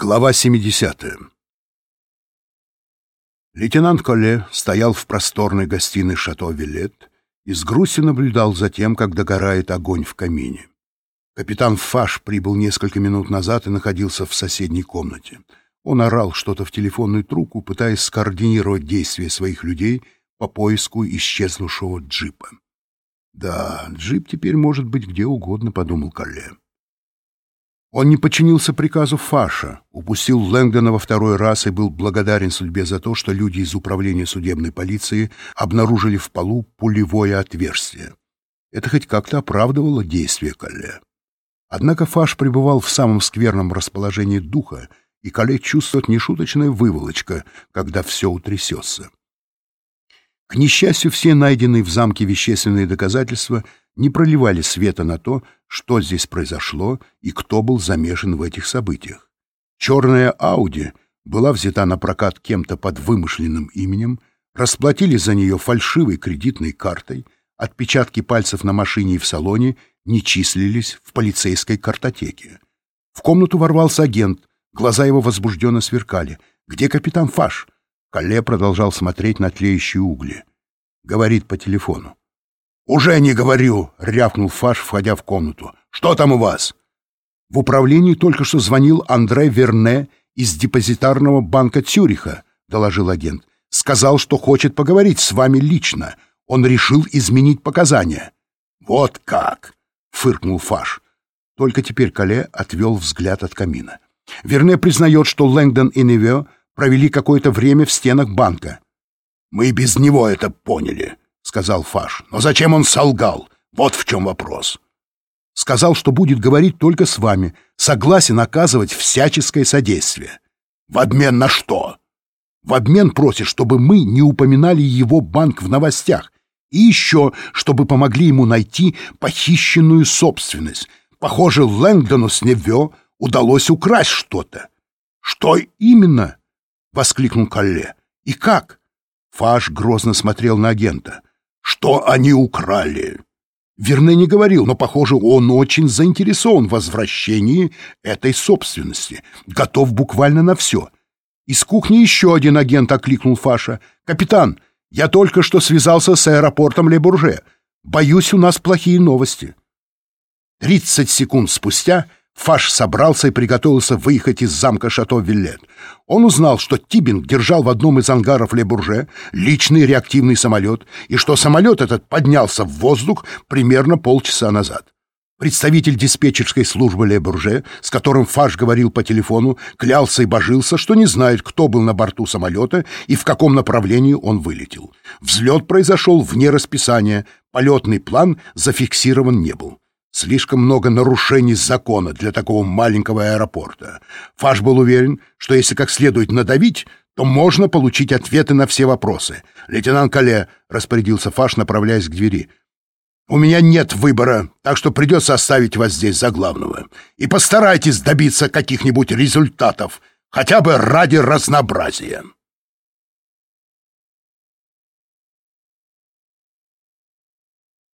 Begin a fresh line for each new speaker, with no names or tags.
Глава 70 Лейтенант Колле стоял в просторной гостиной шато Вилет и с грустью наблюдал за тем, как догорает огонь в камине. Капитан Фаш прибыл несколько минут назад и находился в соседней комнате. Он орал что-то в телефонную трубку, пытаясь скоординировать действия своих людей по поиску исчезнувшего джипа. «Да, джип теперь может быть где угодно», — подумал Колле. Он не подчинился приказу Фаша, упустил Лэнгдона во второй раз и был благодарен судьбе за то, что люди из управления судебной полиции обнаружили в полу пулевое отверстие. Это хоть как-то оправдывало действия Калле. Однако Фаш пребывал в самом скверном расположении духа, и Калле чувствует нешуточная выволочка, когда все утрясется. К несчастью, все найденные в замке вещественные доказательства не проливали света на то, что здесь произошло и кто был замешан в этих событиях. Черная Ауди была взята на прокат кем-то под вымышленным именем, расплатили за нее фальшивой кредитной картой, отпечатки пальцев на машине и в салоне не числились в полицейской картотеке. В комнату ворвался агент, глаза его возбужденно сверкали. «Где капитан Фаш?» Калле продолжал смотреть на тлеющие угли. Говорит по телефону. «Уже не говорю!» — рявкнул Фаш, входя в комнату. «Что там у вас?» В управлении только что звонил Андре Верне из депозитарного банка Цюриха, — доложил агент. Сказал, что хочет поговорить с вами лично. Он решил изменить показания. «Вот как!» — фыркнул Фаш. Только теперь Кале отвел взгляд от камина. Верне признает, что Лэнгдон и Неве провели какое-то время в стенах банка. «Мы без него это поняли», сказал Фаш. «Но зачем он солгал? Вот в чем вопрос». Сказал, что будет говорить только с вами, согласен оказывать всяческое содействие. В обмен на что? В обмен просит, чтобы мы не упоминали его банк в новостях. И еще, чтобы помогли ему найти похищенную собственность. Похоже, Лэнгдону с Невё удалось украсть что-то. «Что именно?» — воскликнул Калле. «И как?» Фаш грозно смотрел на агента что они украли. Верне не говорил, но, похоже, он очень заинтересован в возвращении этой собственности, готов буквально на все. Из кухни еще один агент окликнул Фаша. «Капитан, я только что связался с аэропортом Ле-Бурже. Боюсь, у нас плохие новости». Тридцать секунд спустя Фаш собрался и приготовился выехать из замка Шато-Виллет. Он узнал, что Тибинг держал в одном из ангаров Ле-Бурже личный реактивный самолет, и что самолет этот поднялся в воздух примерно полчаса назад. Представитель диспетчерской службы Ле-Бурже, с которым Фаш говорил по телефону, клялся и божился, что не знает, кто был на борту самолета и в каком направлении он вылетел. Взлет произошел вне расписания, полетный план зафиксирован не был. Слишком много нарушений закона для такого маленького аэропорта. Фаш был уверен, что если как следует надавить, то можно получить ответы на все вопросы. «Лейтенант Кале», — распорядился Фаш, направляясь к двери, — «у меня нет выбора, так что придется оставить вас здесь за главного. И постарайтесь добиться каких-нибудь результатов, хотя бы ради разнообразия».